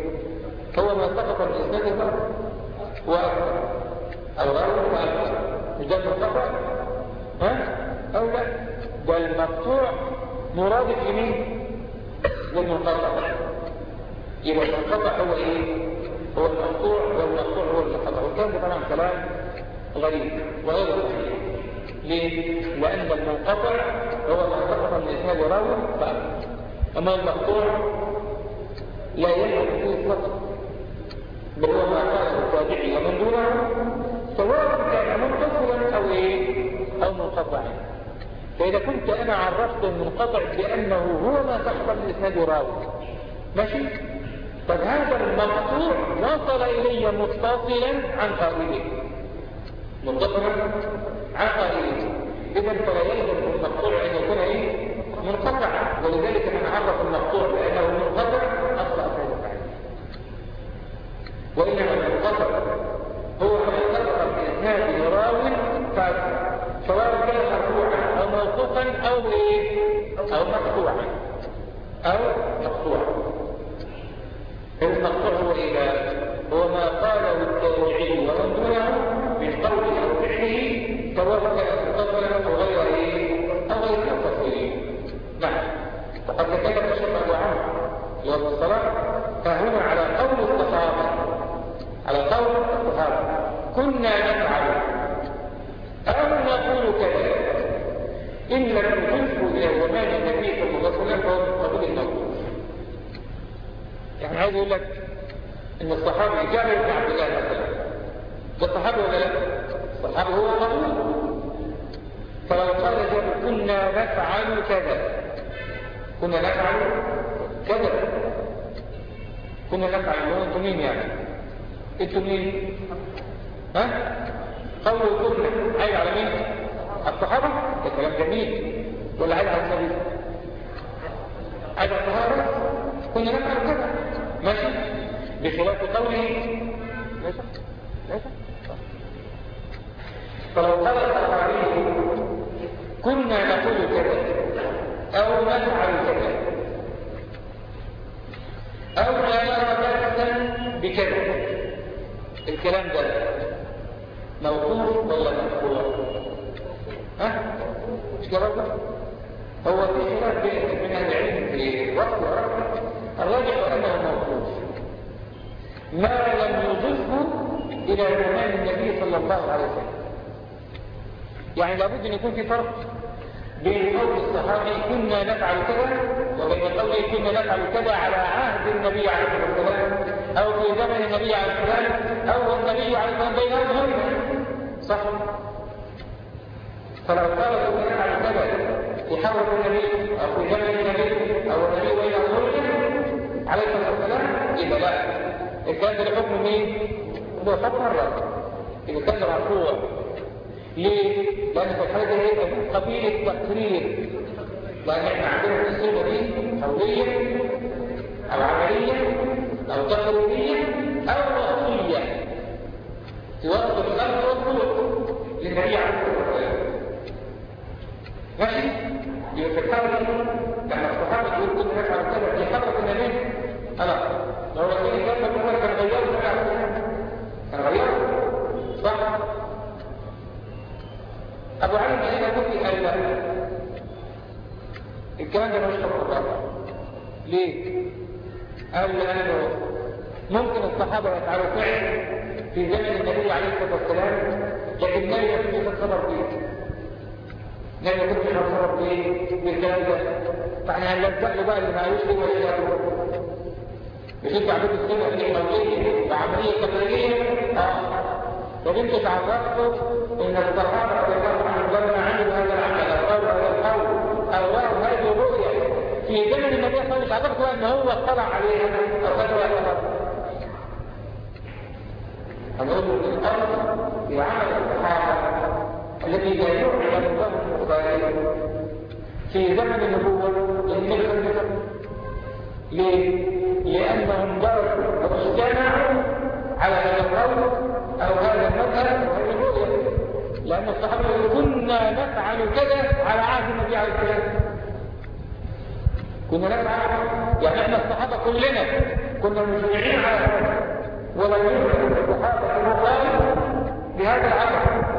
هو ما سقط الإسناد وأكثر أو غير وأكثر مش ده المنقطع ها؟ أو لا ده المقطوع مرادف لمين للمنقطع يبقى المنقطع هو إيه؟ هو المقطوع والمقطوع هو المنقطع والكلام ده طبعا كلام غريب وغير صحيح. ليه؟ لأن المنقطع هو ما سقط من إسناد راوي فقط. أما المقطوع لا يلزم فيه السقط بل هو ما قال التابعي ومن دونه سواء أو منقطعا فإذا كنت أنا عرفت المنقطع بأنه هو ما سقط من إسناد راوي. ماشي؟ طب هذا المقطوع وصل إلي متصلا عن قائله. منتصرا عن قائله. إذا فلا يلزم المقطوع أن يكون إيه؟ منقطعا. ولذلك من عرف المقطوع بأنه منقطع أصبح فهو فعل وإنما المنقطع هو ما سبق بإسناد راو فاسد. سواء كان مرفوعا أو موقوفا أو إيه؟ أو مقطوعا. أو مقطوعا. المقطوع هو إيه هو ما قاله التابعي ومن دونه من قوله أو فعله سواء كان متصلا أو غير إيه أو غير متصل. نعم. وقد تكلم الشيخ أبو عمرو يوم الصلاة فهنا على قول الصحابة على قول الصحابة كنا نفعل. أو نقول كذا إن لم تنفوا إلى زمان النبي صلى الله عليه وسلم فهو من قبول يعني عايز يقول لك إن الصحابي جابر بن عبد الله مثلا ده صحابي ولا لا؟ الصحابي هو قبول فلو قال جابر كنا نفعل كذا كنا نفعل كذا كنا نفعل هو أنتم مين يعني؟ أنتم مين؟ ها؟ قولوا كنا عايز على مين؟ الصحابة؟ ده كلام جميل. ولا عايز على النبي؟ عايز على الصحابة؟ كنا نفعل كذا ماشي؟ بخلاف قوله. ليس ليس فلو قال الصحابي كنا نقول كذا أو نفعل كذا. أو لا نرى بأسا بكذا. الكلام ده. موقوف ولا مرفوع ها؟ مش جربنا هو في خلاف بين من العلم في وقت الراجح أنه موقوف. ما لم يضفه إلى زمان النبي صلى الله عليه وسلم. يعني لابد أن يكون في فرق بين قول الصحابي كنا نفعل كذا وبين قوله كنا نفعل كذا على عهد النبي عليه الصلاة والسلام أو في زمن النبي عليه الصلاة والسلام أو النبي عليه الصلاة والسلام بينهم. صح؟ فلو قال كنا نفعل كذا حضرة النبي أو زمن النبي أو النبي بين أظهرهم عليه الصلاة والسلام يبقى لا. الكلام ده حكم مين؟ هو حكم الرد إذا كان مرفوع ليه؟ لأن في الحالة دي هيبقى من قبيل التقرير. لأن إحنا عندنا في السنة دي قولية أو عملية أو تقريرية أو توصل الأرض والخلق للنبي عليه الصلاة والسلام ماشي؟ يبقى في الحالة دي لما الصحابة يقول كل نفعل كذا في حضرة النبي. خلاص لو رسول الله صلى كان غيره كان غيره صح؟ أبو علي هنا قلت قال لا الكلام ده مش القرآن. ليه؟ قال لأنه ممكن الصحابة يفعلوا فعل في زمن النبي عليه الصلاة والسلام لكن لا يكون يتصرف فيه لا يكون يتصرف فيه بالكلام فإحنا هنلزق له بقى اللي معلوش هو اللي يشوف عبد السنة الإيمانية وعملية تقريرية طب أنتوا تعرفتوا إن الصحابة رضي الله عنهم عملوا هذا العمل أو هذا القول أو رأوا هذه الرؤية في زمن النبي صلى الله عليه وسلم ان هو اطلع عليها أو قالوا هذا هنقول الأمر في عمل الصحابة الذي لا يعلم الله المختارين في زمن النبوة للنبي ليه؟ لأنهم درسوا واجتمعوا على هذا القول أو هذا المذهب وهذه الرؤية لأن الصحابة كنا نفعل كذا على عهد النبي عليه الصلاة والسلام كنا نفعل يعني إحنا الصحابة كلنا كنا مجمعين على هذا ولا يوجد الصحابة بهذا العمل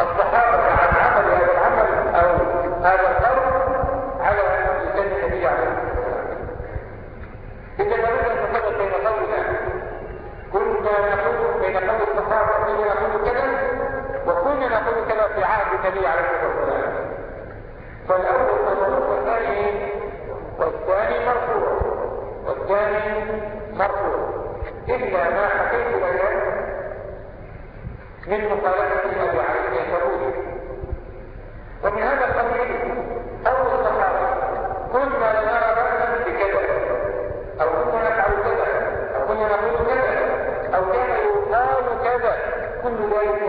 الصحابة عن عمل هذا العمل أو هذا القول على لسان النبي إذا لابد أن نفرق بين قولنا كنا نقول بين قول الصحابة كنا نقول كذا وكنا نقول كذا في عهد النبي عليه إلا ما حكيت لك من مخالفة علي يقول ومن هذا القبيل أول الصحابة كنا نرى بأسا بكذا أو كنا نفعل كذا أو كنا نقول كذا أو كان يقال كذا كل ذلك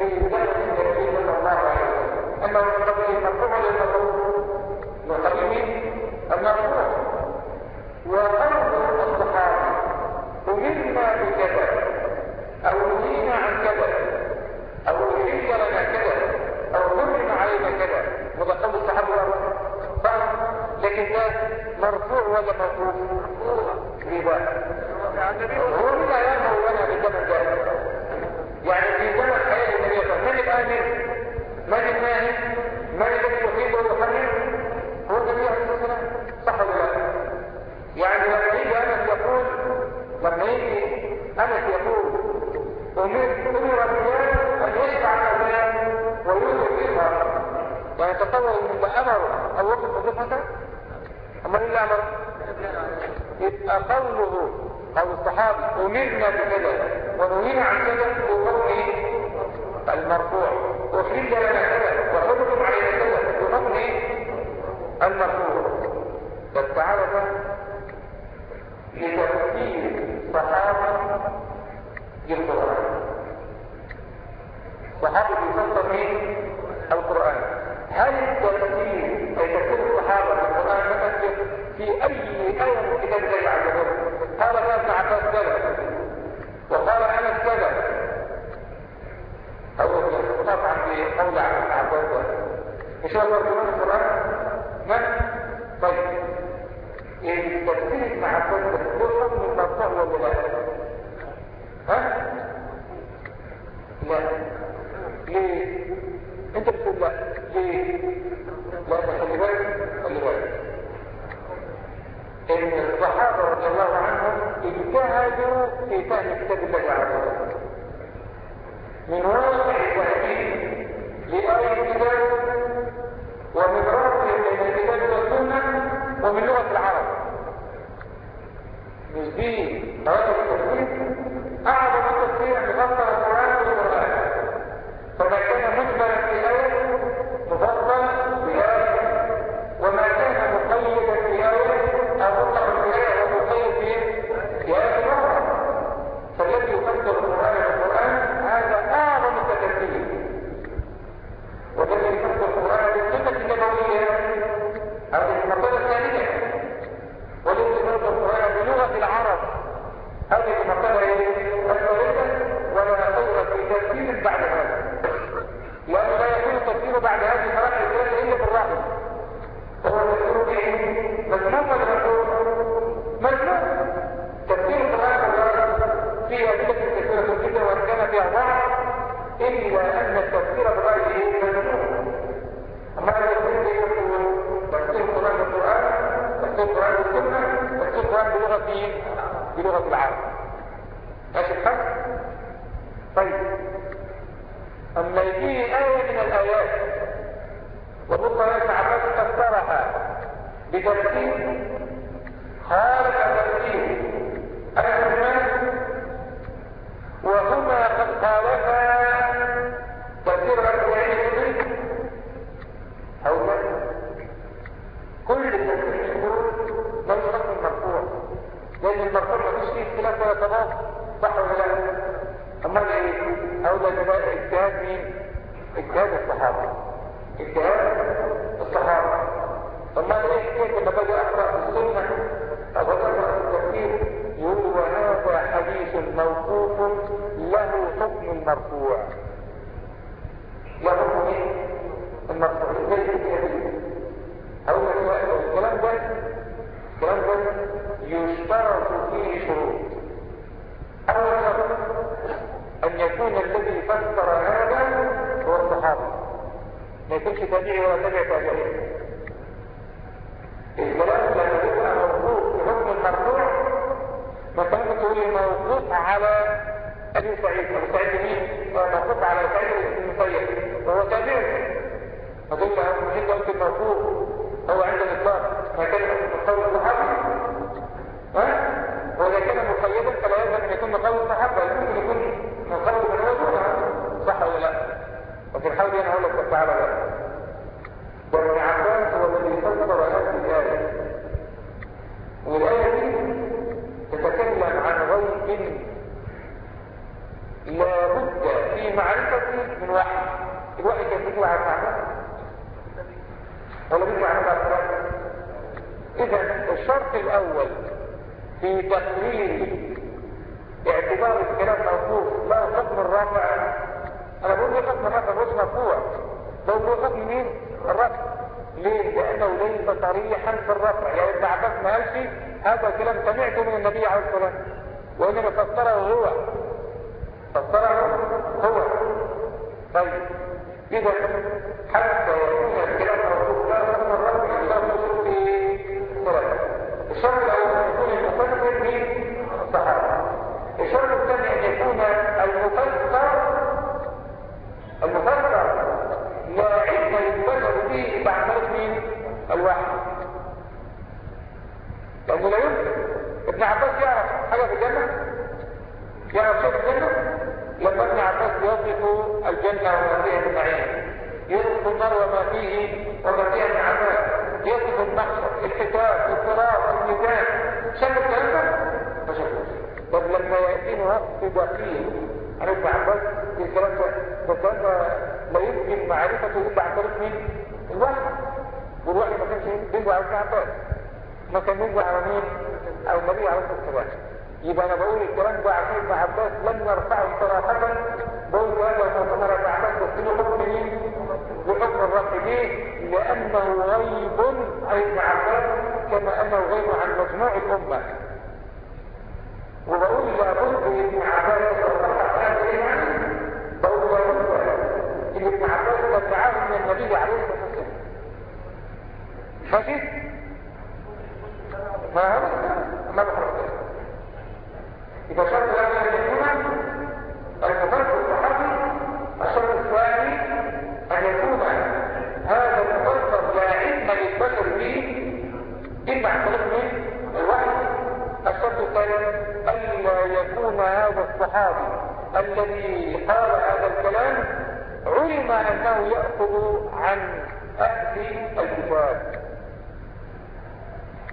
زمن النبي صلى الله عليه وسلم أنه من قبل المرفوع للمرفوع من قبل المرفوع وقول الصحابة أمرنا بكذا أو نهينا عن كذا أو أحل لنا كذا أو كذا وده قول الصحابة صح لكن ده مرفوع ولا مرفوع؟ بقى؟ هو مين هيامر وأنا بالزمن ده؟ يعني في زمن حياة النبي صلى الله عليه وسلم من الآمر؟ من الناهي؟ من الذي يحيط ويتصور اللي أمر أو وقف وظيفته أما اللي أمر. يبقى قوله أو الصحابي أمرنا بكذا ونهينا عن كذا بقوله المرفوع. وحل لنا كذا وحكم علينا كذا بقوله المرفوع. تعالى بقى لتفسير صحابة للقرآن. صحابة يفسر؟ القرآن هل التفسير أي تفسير الصحابة للقرآن متفسر في أي آية من كتاب الله وجل قال ابن عباس كذا وقال أنس كذا أو طبعا في قول عباس مش هو ترجمان القرآن؟ من؟ طيب التفسير مع الفسر له حكم المرفوع ولا لا؟ ها؟ لا ليه؟ انت بتقول لا ليه؟ لا خلي بالك خلي بالك أن الصحابه رضي الله عنهم اجتهدوا في فهم كتاب الله عز وجل من واقع فهمهم لآية الكتاب ومن راسهم من الكتاب والسنة ومن لغة العرب مش دي مراتب التفسير أعظم التفسير مفسر القرآن بالقرآن فما كان مجملا The سعيد بن المسيب وهو فقلت له مين قلت الموقوف هو عند كان من قول الصحابي ها؟ واذا كان مقيدا فلا يلزم ان يكون قول الصحابه يمكن يكون من من هو صح ولا لا؟ وفي الحال دي أنا هقول لك تعالى وابن عباس هو الذي فسر هذه الايه والايه دي تتكلم عن غيب لا بد في معرفته من وحي الوحي كان بيجي على المعنى ولا بيجي على المعنى إذا الشرط الأول في تقرير اعتبار الكلام موقوف لا حكم الرافع أنا بقول ليه حكم الرافع مش مرفوع. بقول حكم مين؟ الرفع. ليه؟ لأنه ليس صريحا في الرفع. يعني ابن عباس ما قالش هذا الكلام سمعته من النبي عليه الصلاة والسلام. وإنما فسره هو فسره هو. طيب إذا حتى يكون الكلام موقوف لا حكم الرفع الا بشروط الصلاه الشرط الأول أن يكون المفسر من الصحابة. الشرط الثاني أن يكون المفسر المفسر لا علم يتبلغ به بعمل مين الواحد. لأنه لا يمكن. ابن عباس يعرف حاجة في الجنة؟ في الجنه لما ابن عباس يصف الجنه وما فيها من نعيم يصف النار وما فيه وما فيها من عذاب يصف المحشر الحساب الصراط الميزان شاف الكلام ده؟ ما شافوش طب لما يأتينا وقت دقيق عن ابن عباس في الكلام ده لا يمكن معرفته إلا عن طريق مين؟ الوحي. والوحي ما كانش بيجي على ابن عباس ما كان بيجي على مين؟ أو النبي عليه الصلاة والسلام. يبقى أنا بقول الكلام ده عشان ابن عباس لم يرفعه صراحة بقول هذا ما ابن عباس بس له حكم مين؟ بحكم الرفع ليه؟ لأنه غيب عن ابن عباس كما أنه غيب عن مجموع الأمة وبقول لابد ابن عباس بقول لابد إن ابن عباس تبعه من النبي عليه الصلاة والسلام ماشي؟ ما هو طريق من الوحي. الشرط الثالث ألا يكون هذا الصحابي الذي قال هذا الكلام علم أنه يأخذ عن أهل الكتاب.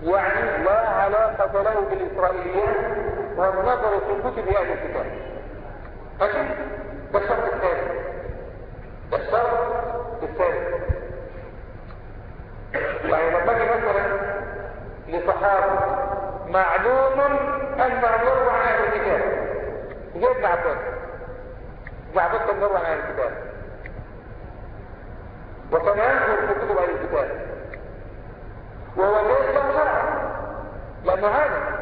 يعني لا علاقة له بالإسرائيليات والنظر في كتب أهل الكتاب. ماشي؟ ده الشرط الثالث ده الشرط الثالث يعني لما أجي مثلا لصحابي معلوم يروى عن أهل الكتاب. ابن عباس كان يروى عن أهل الكتاب. في كتب أهل الكتاب. وهو ليس له شرع لأنه هذا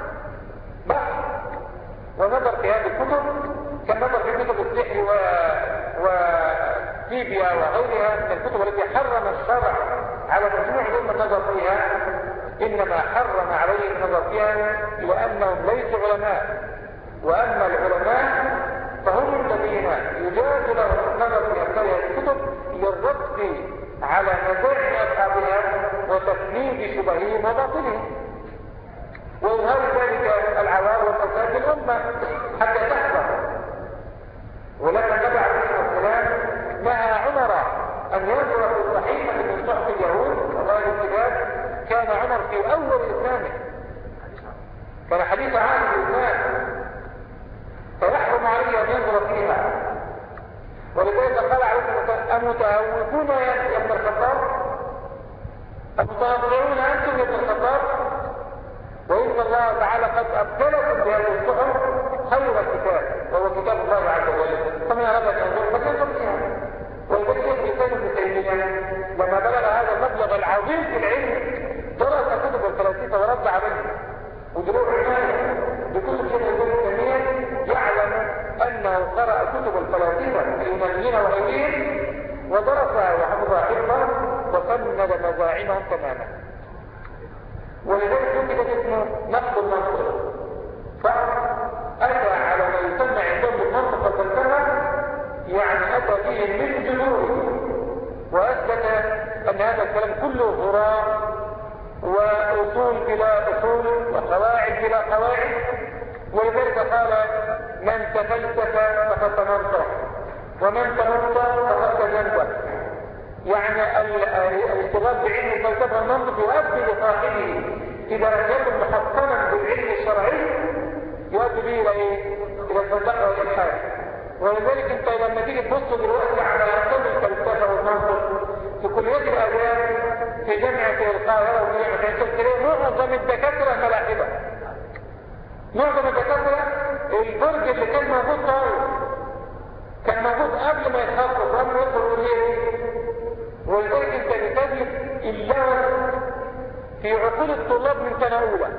بحث. ونظر في هذه الكتب. كان نظر في كتب السحر و... وليبيا وغيرها من الكتب التي حرم الشرع على مجموع الأمة النظر فيها. إنما حرم عليه النظر فيها لأنهم ليسوا علماء. وأما العلماء فهم الذين يجاز لهم النظر في أمثال الكتب للرد على مزاج أصحابها وتفنيد شبههم وباطلهم. وإظهار ذلك العوار والفساد الأمة حتى تحذر. ولما النبي عليه والسلام نهى عمر أن ينظر في الصحيفة من صحف اليهود كان عمر في أول إسلامه. كان حديث عام الإسلام. فيحرم عليه أن ينظر فيها. ولذلك قال عليه الصلاة أمتهوكون يا ابن الخطاب؟ أمتهوكون أنتم يا ابن الخطاب؟ وإن الله تعالى قد أبدلكم بهذه الصحف خير الكتاب وهو كتاب الله عز وجل. فمن أراد أن ينظر فلينظر فيها. ولذلك الإنسان ابن تيمية لما بلغ هذا المبلغ العظيم في العلم درس كتب الفلاسفة ورد عليه. ودروع عناية بكتب شيخ ابن تيمية يعلم أنه قرأ كتب الفلاسفة اليونانيين وغيرهم ودرسها وحفظها حفظا وفند مزاعمهم تماما. ولذلك يمكن اسمه نقد المنطق. فأتى على ما يسمى عندهم بالمنطق والفلسفة يعني أتى فيه من جذوره. وأثبت أن هذا الكلام كله هراء وأصول بلا أصول وقواعد بلا قواعد. ولذلك قال من تفلسف فقد تنطق ومن تنطق فقد تجنب يعني الاشتغال بعلم الفلسفة والمنطق يؤدي لصاحبه إذا لم يكن محصنا بالعلم الشرعي يؤدي به إلى إيه؟ إلى الفلسفة والالحاد ولذلك أنت لما تيجي تبص دلوقتي على كل الفلسفة والمنطق في كليات الاداب في جامعه القاهره وجامعه تلاقي معظم الدكاترة ملاحده معظم الدكاترة البرج اللي كان موجود طاير كان موجود قبل ما يتخصص قبل ما يدخل إيه ولذلك أنت بتجد اللغة في عقول الطلاب من سنة أولى؟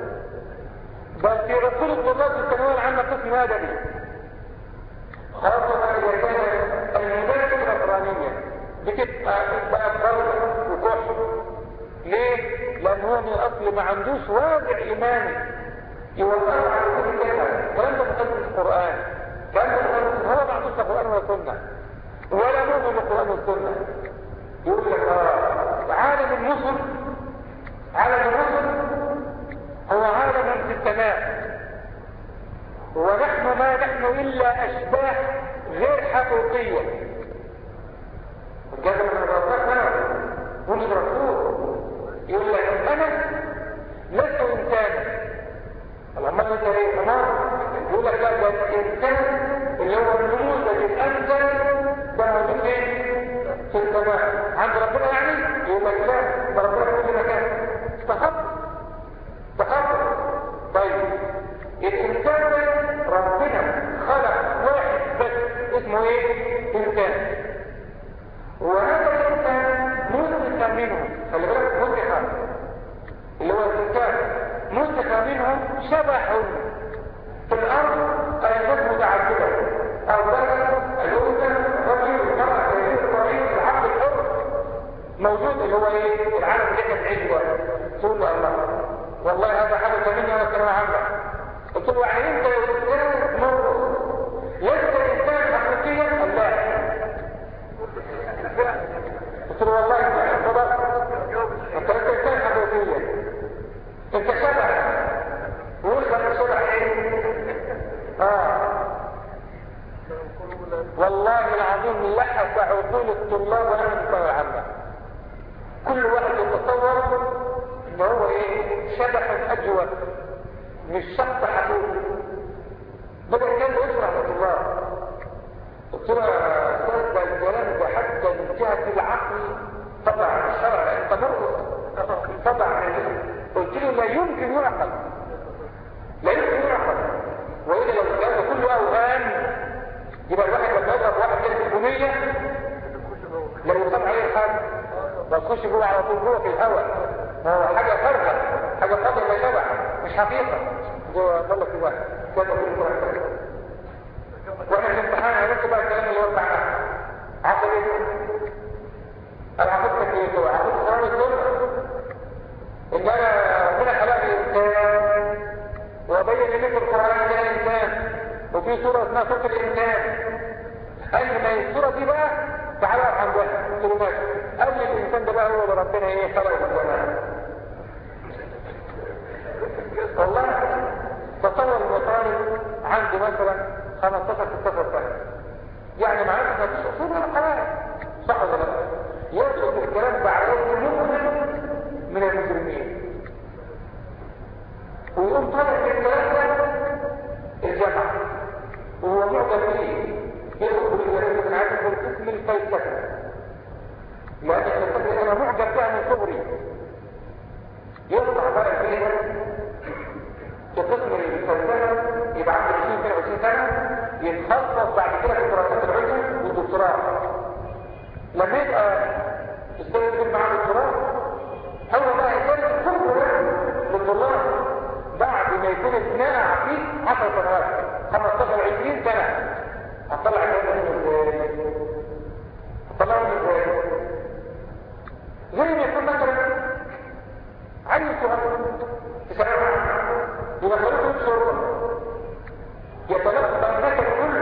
بل في عقول الطلاب في الثانوية العامة قسم أدبي خاصة إذا كانت المدارس النصرانية بتبقى بقى فرد وكحل ليه؟ من الأصل ما عندوش وازع إيماني. يوقف على كل الكلام ده مخالف القرآن. كلام ده هو ما عندوش القرآن والسنة ولا مؤمن بالقرآن والسنة يقول لك آه عالم النصر عالم النصر هو عالم في السماء. ونحن ما نحن إلا اشباح غير حقيقية. الجزم من ربنا مش رسول يقول لك أنا لست إنسانا. اللهم أنت إيه تمام يقول لك لا ده الانسان اللي هو النموذج الامثل ده موجود فين في السماء. عند ربنا يعني؟ يقول لك لا ده ربنا في كل مكان. تخطط تخطط طيب. الإنسان ده ربنا خلق واحد بس. اسمه إيه؟ إنسان. وهذا الإنسان مسخ منه خلي بالك اللي هو الانسان مسخ منه شبح في الأرض أيضا متعددة أو بلد الانثى رجل المرأة الطريق العبد الحر. موجود اللي هو إيه؟ العالم اللي جواه تقول له الله. والله هذا حدث مني وأنا كلمة عامة قلت له يعني أنت يا انسان موت لست إنسان حقيقيا الله قلت له والله انت صدق انت لست انسان حقيقيا انت شبه وقول لك شبه إيه آه. والله العظيم لحس عقول الطلاب ونحن الثانوية العامة كل واحد يتصور إن هو إيه؟ شبح اجود مش شخص حقيقي بدأ كان يشرح للطلاب. قلت له يا أستاذ الكلام ده حتى من جهة العقل. طبعا الشرع انت مرقص طبعا. قلت له لا يمكن يعقل. لا يمكن يعقل. وإذا لو ده كله اوهام يبقى الواحد لما يضرب واحد كده في البنية لو يصاب عليه الحد ما تخش جوه على طول جوه في الهواء هو حاجة فرقة حاجة فاضية ما شبع مش حقيقة. جوه ضل في واحد كده كل واحد. وإحنا في الامتحان هنكتب بقى الكلام اللي هو بتاعنا. كيف هو عقيدة سلام السنة أنا ربنا خلق الإنسان وبين لي في القرآن أن الإنسان وفي سورة اسمها سورة الإنسان. قال ما السورة دي بقى؟ تعالى افهم بها قال لي الإنسان ده بقى هو ربنا إيه؟ خلقه من زمان والله تصور الوطني عنده مثلا 15 16 سنة. يعني ما فيش اصول ولا قواعد صح ولا لا؟ يدخل الكلام بعد مؤمن من المجرمين. ويقوم طالع في الكلام الجامعة وهو معجب فيه يدخل بالكلام من عادة القسم الفلسفة لأن الفلسفة أنا معجب بها من صغري يطلع بقى فيها في قسم الفلسفة يبقى عنده 20 22 سنة يتخصص بعد كده في دراسات العلم والدكتوراه لما يبقى يستخدم معاه دكتوراه هو بقى يسلم كل للطلاب بعد ما يكون اتنقع فيه 10 سنوات 15 20 سنة هتطلع العلم إزاي؟ هتطلعهم إزاي؟ زي ما يكون مثلا عيل صغير في ثانوي يدخلوه في شرطه يتلقى النكد كله